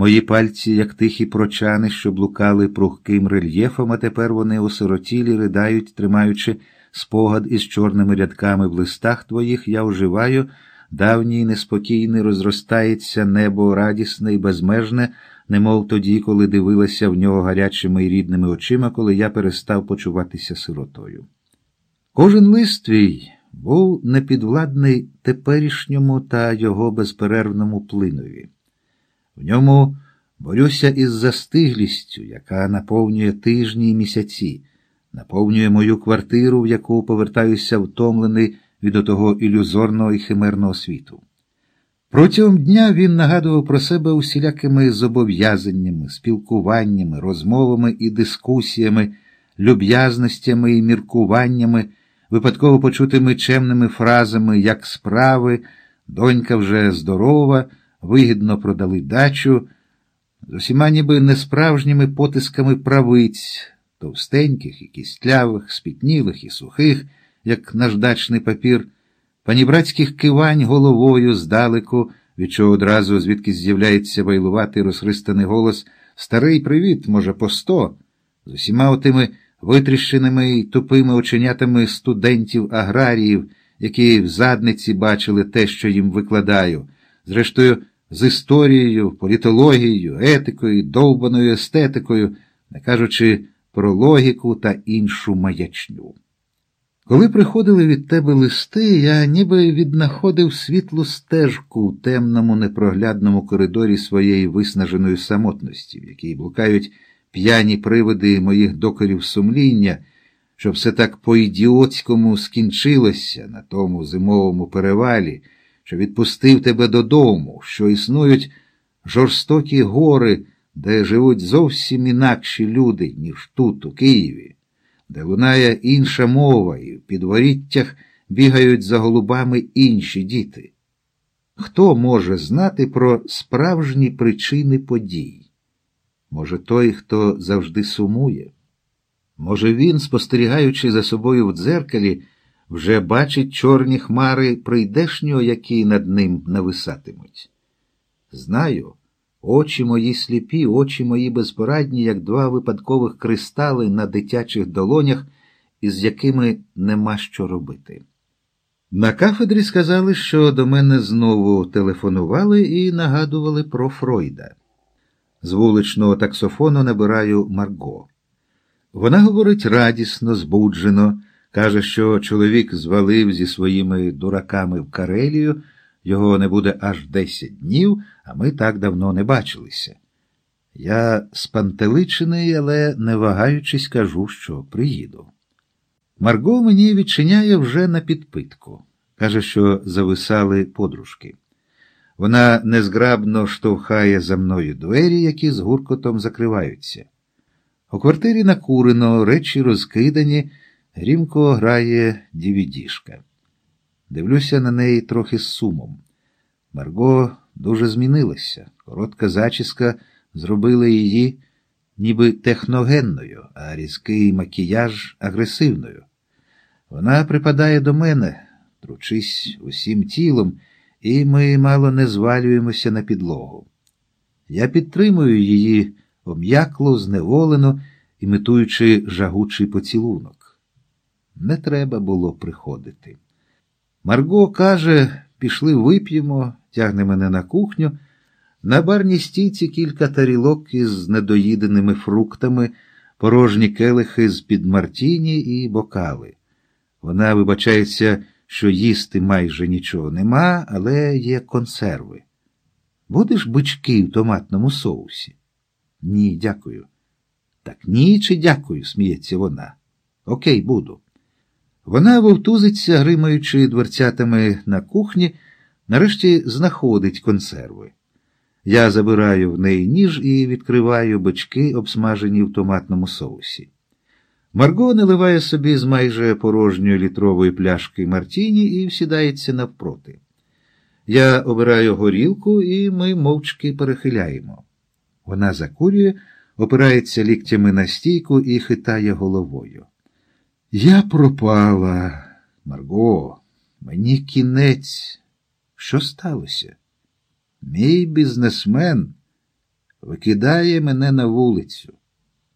Мої пальці, як тихі прочани, що блукали прухким рельєфом, а тепер вони осиротілі, ридають, тримаючи спогад із чорними рядками в листах твоїх, я оживаю, давній неспокійний розростається небо радісне і безмежне, немов тоді, коли дивилася в нього гарячими і рідними очима, коли я перестав почуватися сиротою. Кожен лист твій був непідвладний теперішньому та його безперервному плинові. В ньому борюся із застиглістю, яка наповнює тижні і місяці, наповнює мою квартиру, в яку повертаюся втомлений від отого ілюзорного і химерного світу. Протягом дня він нагадував про себе усілякими зобов'язаннями, спілкуваннями, розмовами і дискусіями, люб'язностями і міркуваннями, випадково почутими чемними фразами, як справи, донька вже здорова вигідно продали дачу, з усіма ніби несправжніми потисками правиць, товстеньких і кістлявих, спітнілих і сухих, як наждачний папір, панібратських кивань головою здалеку, від чого одразу звідки з'являється байлуватий розхристаний голос Старий привіт, може, по сто, з усіма отими витріщеними й тупими оченятами студентів аграріїв, які в задниці бачили те, що їм викладаю. Зрештою, з історією, політологією, етикою, довбаною естетикою, не кажучи про логіку та іншу маячню. Коли приходили від тебе листи, я ніби віднаходив світлу стежку у темному непроглядному коридорі своєї виснаженої самотності, в якій блукають п'яні привиди моїх докорів сумління, що все так по-ідіотському скінчилося на тому зимовому перевалі що відпустив тебе додому, що існують жорстокі гори, де живуть зовсім інакші люди, ніж тут, у Києві, де лунає інша мова, і в підворіттях бігають за голубами інші діти. Хто може знати про справжні причини подій? Може, той, хто завжди сумує? Може, він, спостерігаючи за собою в дзеркалі, вже бачить чорні хмари прийдешнього, які над ним нависатимуть. Знаю, очі мої сліпі, очі мої безпорадні, як два випадкових кристали на дитячих долонях, із якими нема що робити. На кафедрі сказали, що до мене знову телефонували і нагадували про Фройда. З вуличного таксофону набираю Марго. Вона говорить радісно, збуджено. Каже, що чоловік звалив зі своїми дураками в Карелію, його не буде аж десять днів, а ми так давно не бачилися. Я спантеличений, але не вагаючись, кажу, що приїду. Марго мені відчиняє вже на підпитку. Каже, що зависали подружки. Вона незграбно штовхає за мною двері, які з гуркотом закриваються. У квартирі накурено, речі розкидані. Грімко грає дівідішка. Дивлюся на неї трохи з сумом. Марго дуже змінилася. Коротка зачіска зробила її ніби техногенною, а різкий макіяж агресивною. Вона припадає до мене, тручись усім тілом, і ми мало не звалюємося на підлогу. Я підтримую її обм'якло, зневолено, імітуючи жагучий поцілунок. Не треба було приходити. Марго каже, пішли вип'ємо, тягне мене на кухню. На барній стійці кілька тарілок із недоїденими фруктами, порожні келихи з під мартіні і бокали. Вона вибачається, що їсти майже нічого нема, але є консерви. Будеш бички в томатному соусі? Ні, дякую. Так ні чи дякую, сміється вона. Окей, буду. Вона вовтузиться, гримаючи дверцятами на кухні, нарешті знаходить консерви. Я забираю в неї ніж і відкриваю бички, обсмажені в томатному соусі. Марго наливає собі з майже порожньої літрової пляшки Мартіні і всідається навпроти. Я обираю горілку, і ми мовчки перехиляємо. Вона закурює, опирається ліктями на стійку і хитає головою. Я пропала, Марго, мені кінець. Що сталося? Мій бізнесмен, викидає мене на вулицю.